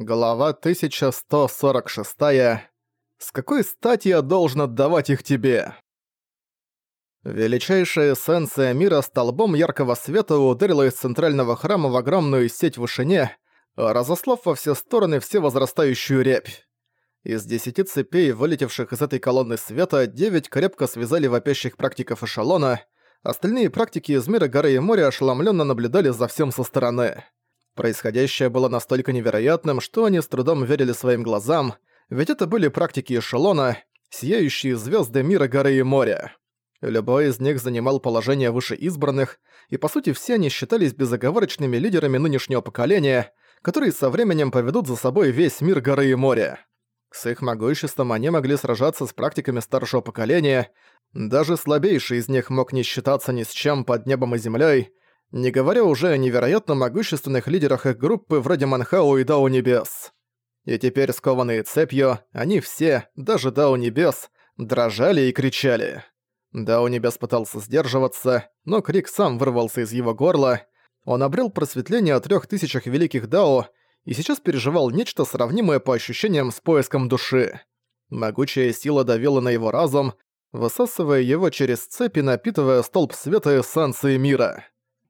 Глава 1146. С какой стати я должен отдавать их тебе? Величайшая эссенция мира столбом яркого света ударила из центрального храма в огромную сеть в вышине, разослав во все стороны все возрастающую рябь. Из десяти цепей, вылетевших из этой колонны света, девять крепко связали вопящих практиков эшелона, остальные практики из мира горы и моря ошеломленно наблюдали за всем со стороны. Происходящее было настолько невероятным, что они с трудом верили своим глазам, ведь это были практики эшелона, сияющие звезды мира горы и моря. Любой из них занимал положение выше избранных, и по сути все они считались безоговорочными лидерами нынешнего поколения, которые со временем поведут за собой весь мир горы и моря. С их могуществом они могли сражаться с практиками старшего поколения, даже слабейший из них мог не считаться ни с чем под небом и землей, не говоря уже о невероятно могущественных лидерах их группы вроде Манхау и Дау Небес. И теперь, скованные цепью, они все, даже Дау Небес, дрожали и кричали. Дау Небес пытался сдерживаться, но крик сам вырвался из его горла. Он обрел просветление о трех тысячах великих Дао и сейчас переживал нечто сравнимое по ощущениям с поиском души. Могучая сила давила на его разум, высасывая его через цепи, напитывая столб света эссенции мира.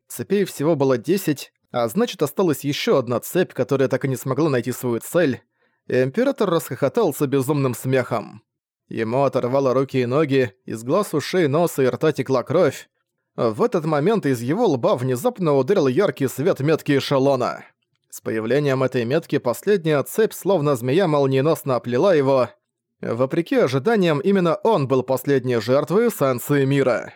Цепей всего было 10, а значит осталась еще одна цепь, которая так и не смогла найти свою цель. И император расхохотался безумным смехом. Ему оторвало руки и ноги, из глаз, ушей, носа и рта текла кровь. В этот момент из его лба внезапно ударил яркий свет метки эшелона. С появлением этой метки последняя цепь, словно змея, молниеносно оплела его. Вопреки ожиданиям, именно он был последней жертвой эссенции мира.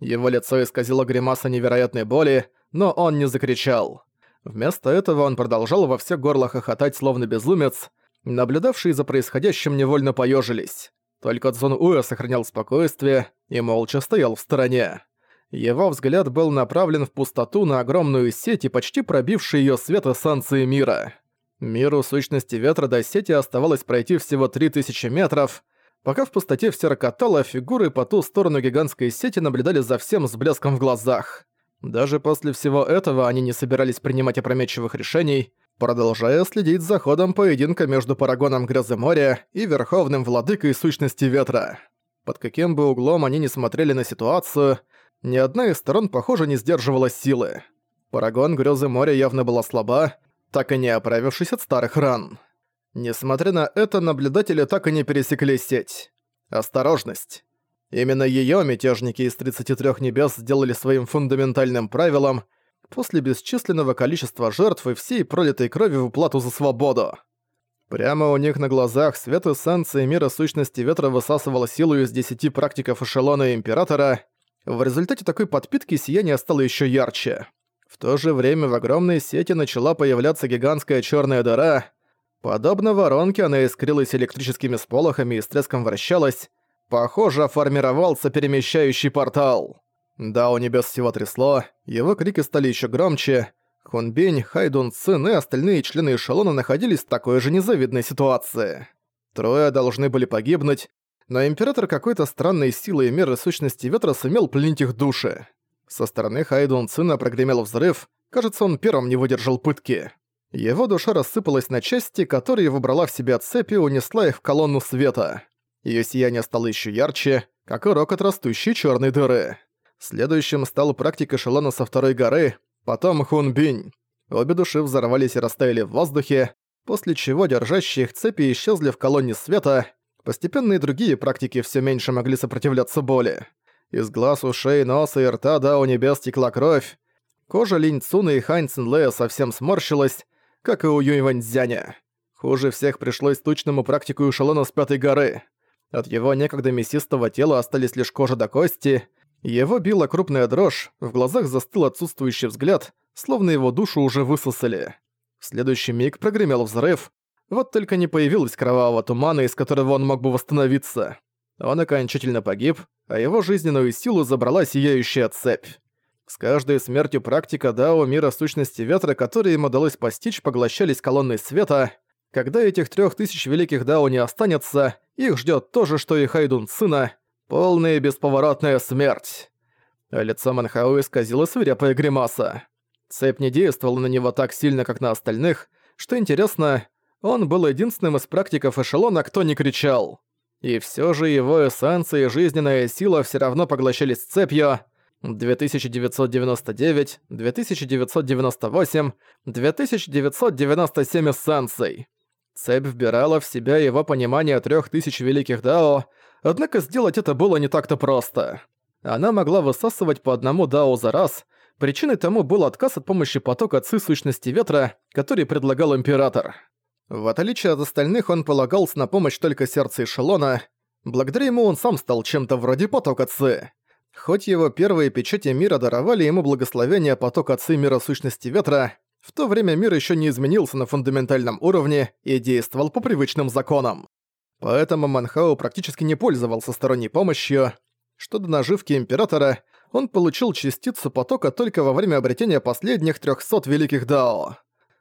Его лицо исказило гримаса невероятной боли, но он не закричал. Вместо этого он продолжал во все горло хохотать, словно безумец. Наблюдавшие за происходящим невольно поежились. Только Цзун Уэ сохранял спокойствие и молча стоял в стороне. Его взгляд был направлен в пустоту на огромную сеть и почти пробивший ее свет эссенции мира. Миру сущности ветра до сети оставалось пройти всего 3000 метров, Пока в пустоте все рокотало, фигуры по ту сторону гигантской сети наблюдали за всем с блеском в глазах. Даже после всего этого они не собирались принимать опрометчивых решений, продолжая следить за ходом поединка между Парагоном Грязы моря и Верховным Владыкой Сущности Ветра. Под каким бы углом они ни смотрели на ситуацию, ни одна из сторон, похоже, не сдерживала силы. Парагон Грёзы моря явно была слаба, так и не оправившись от старых ран. Несмотря на это, наблюдатели так и не пересекли сеть. Осторожность. Именно её мятежники из 33 небес сделали своим фундаментальным правилом после бесчисленного количества жертв и всей пролитой крови в уплату за свободу. Прямо у них на глазах свет эссенции мира сущности ветра высасывал силу из десяти практиков эшелона Императора. В результате такой подпитки сияние стало ещё ярче. В то же время в огромной сети начала появляться гигантская чёрная дыра, Подобно воронке она искрилась электрическими сполохами и с треском вращалась. Похоже, формировался перемещающий портал. Да, у небес всего трясло, его крики стали еще громче. Хунбинь, Хайдун Цин и остальные члены эшелона находились в такой же незавидной ситуации. Трое должны были погибнуть, но Император какой-то странной силой и меры сущности ветра сумел пленить их души. Со стороны Хайдун Цина прогремел взрыв, кажется, он первым не выдержал пытки. Его душа рассыпалась на части, которые выбрала в себя цепь и унесла их в колонну света. Её сияние стало ещё ярче, как и рокот растущей чёрной дыры. Следующим стал практик эшелона со второй горы, потом Хунбинь. Обе души взорвались и растаяли в воздухе, после чего держащие их цепи исчезли в колонне света. Постепенно и другие практики всё меньше могли сопротивляться боли. Из глаз, ушей, носа и рта да у небес текла кровь. Кожа Линь Цуна и Хань Цинлея совсем сморщилась, как и у Юйваньцзяня. Хуже всех пришлось тучному практику эшелона с Пятой горы. От его некогда мясистого тела остались лишь кожа до кости, его била крупная дрожь, в глазах застыл отсутствующий взгляд, словно его душу уже высосали. В следующий миг прогремел взрыв, вот только не появилось кровавого тумана, из которого он мог бы восстановиться. Он окончательно погиб, а его жизненную силу забрала сияющая цепь. С каждой смертью практика Дао мира сущности ветра, которые им удалось постичь, поглощались колонной света. Когда этих трех тысяч великих Дао не останется, их ждет то же, что и Хайдун сына, полная и бесповоротная смерть. А лицо Манхау исказило свирепая гримаса. Цепь не действовала на него так сильно, как на остальных. Что интересно, Он был единственным из практиков эшелона, кто не кричал. И все же его эссенция и жизненная сила все равно поглощались цепью. 2999, 2998, 2997 эссенций. Цепь вбирала в себя его понимание трех тысяч великих дао, однако сделать это было не так-то просто. Она могла высасывать по одному дао за раз, причиной тому был отказ от помощи потока ци сущности ветра, который предлагал Император. В отличие от остальных, он полагался на помощь только сердца эшелона. Благодаря ему он сам стал чем-то вроде потока Ци. Хоть его первые печати мира даровали ему благословение потока Ци мира сущности ветра, в то время мир еще не изменился на фундаментальном уровне и действовал по привычным законам. Поэтому Манхау практически не пользовался сторонней помощью. Что до наживки Императора, он получил частицу потока только во время обретения последних 300 великих дао.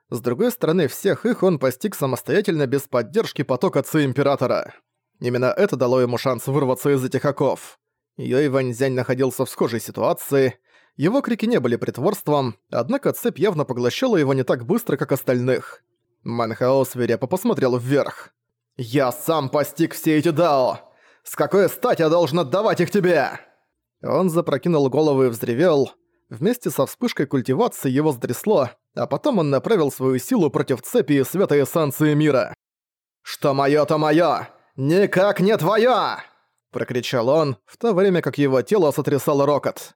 С другой стороны, всех их он постиг самостоятельно без поддержки потока Ци Императора. Именно это дало ему шанс вырваться из этих оков. Юй Ваньзянь находился в схожей ситуации. Его крики не были притворством, однако цепь явно поглощала его не так быстро, как остальных. Манхао свирепо посмотрел вверх. «Я сам постиг все эти дао! С какой стати я должен отдавать их тебе?» Он запрокинул голову и взревел. Вместе со вспышкой культивации его стрясло, а потом он направил свою силу против цепи и света эссенции мира. «Что моё, то моё! Никак не твоё!» Прокричал он, в то время как его тело сотрясало рокот.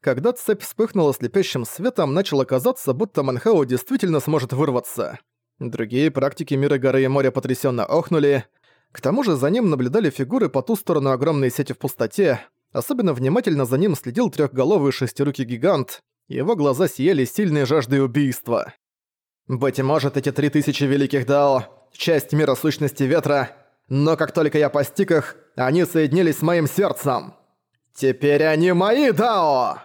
Когда цепь вспыхнула слепящим светом, начало казаться, будто Манхау действительно сможет вырваться. Другие практики мира горы и моря потрясенно охнули. К тому же за ним наблюдали фигуры по ту сторону огромной сети в пустоте, Особенно внимательно за ним следил трехголовый шестирукий гигант, его глаза сияли сильной жаждой убийства. «Быть может, эти три тысячи великих дао — часть мира сущности ветра, но как только я постиг их, они соединились с моим сердцем. Теперь они мои дао!»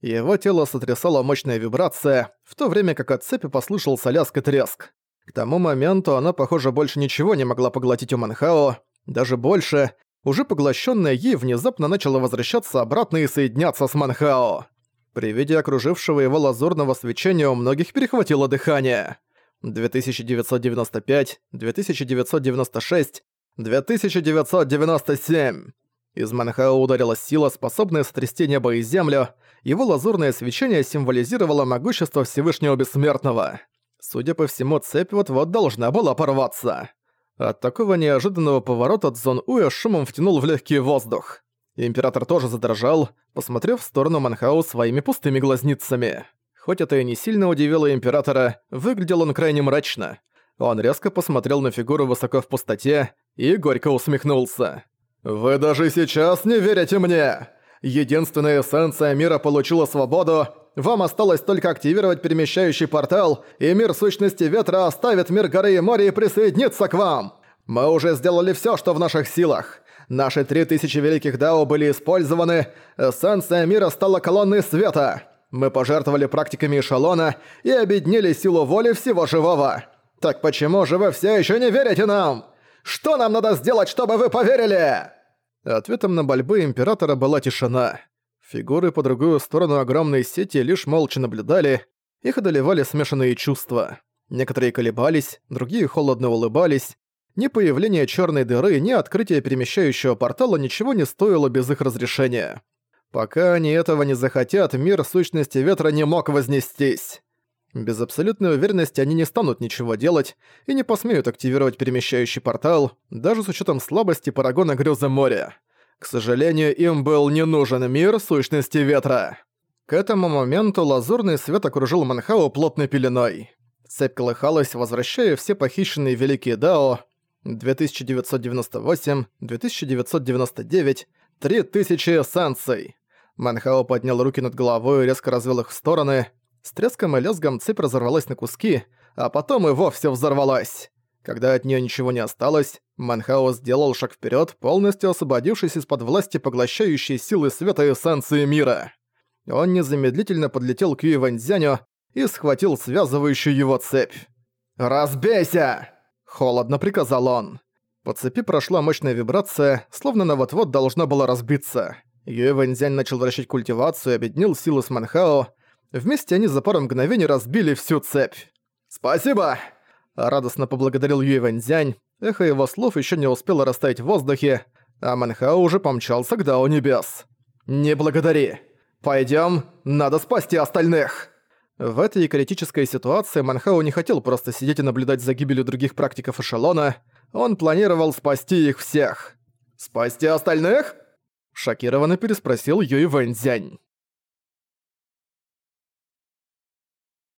Его тело сотрясала мощная вибрация, в то время как от цепи послышался лязг и треск. К тому моменту она, похоже, больше ничего не могла поглотить у Манхао, даже больше, уже поглощенная ей внезапно начала возвращаться обратно и соединяться с Манхао. При виде окружившего его лазурного свечения у многих перехватило дыхание. 2995, 2996, 2997. Из Манхао ударилась сила, способная сотрясти небо и землю. Его лазурное свечение символизировало могущество Всевышнего Бессмертного. Судя по всему, цепь вот-вот должна была порваться. От такого неожиданного поворота Цзон Уэ шумом втянул в легкий воздух. Император тоже задрожал, посмотрев в сторону Манхау своими пустыми глазницами. Хоть это и не сильно удивило Императора, выглядел он крайне мрачно. Он резко посмотрел на фигуру высоко в пустоте и горько усмехнулся. «Вы даже сейчас не верите мне! Единственная эссенция мира получила свободу, вам осталось только активировать перемещающий портал, и мир сущности ветра оставит мир горы и моря и присоединится к вам. Мы уже сделали все, что в наших силах. Наши три тысячи великих дао были использованы, эссенция мира стала колонной света. Мы пожертвовали практиками эшелона и объединили силу воли всего живого. Так почему же вы все еще не верите нам? Что нам надо сделать, чтобы вы поверили?» Ответом на мольбы Императора была тишина. Фигуры по другую сторону огромной сети лишь молча наблюдали, их одолевали смешанные чувства. Некоторые колебались, другие холодно улыбались. Ни появление черной дыры, ни открытие перемещающего портала ничего не стоило без их разрешения. Пока они этого не захотят, мир сущности ветра не мог вознестись. Без абсолютной уверенности они не станут ничего делать и не посмеют активировать перемещающий портал, даже с учетом слабости Парагона Грёзы моря. К сожалению, им был не нужен мир сущности ветра. К этому моменту лазурный свет окружил Манхао плотной пеленой. Цепь колыхалась, возвращая все похищенные великие Дао 2998, 2999, 3000 эссенций. Манхао поднял руки над головой и резко развел их в стороны. С треском и лязгом цепь разорвалась на куски, а потом и вовсе взорвалась. Когда от нее ничего не осталось, Манхао сделал шаг вперед, полностью освободившись из-под власти поглощающей силы света эссенции мира. Он незамедлительно подлетел к Юй Ваньцзяню и схватил связывающую его цепь. «Разбейся!» – холодно приказал он. По цепи прошла мощная вибрация, словно она вот-вот должна была разбиться. Юй начал вращать культивацию и объединил силы с Манхао. Вместе они за пару мгновений разбили всю цепь. «Спасибо!» Радостно поблагодарил Юй Вэньцзянь, эхо его слов еще не успело растаять в воздухе, а Манхао уже помчался к Дао Небес. «Не благодари! Пойдём, надо спасти остальных!» В этой критической ситуации Манхау не хотел просто сидеть и наблюдать за гибелью других практиков эшелона, он планировал спасти их всех. «Спасти остальных?» – шокированно переспросил Юй Вэньцзянь.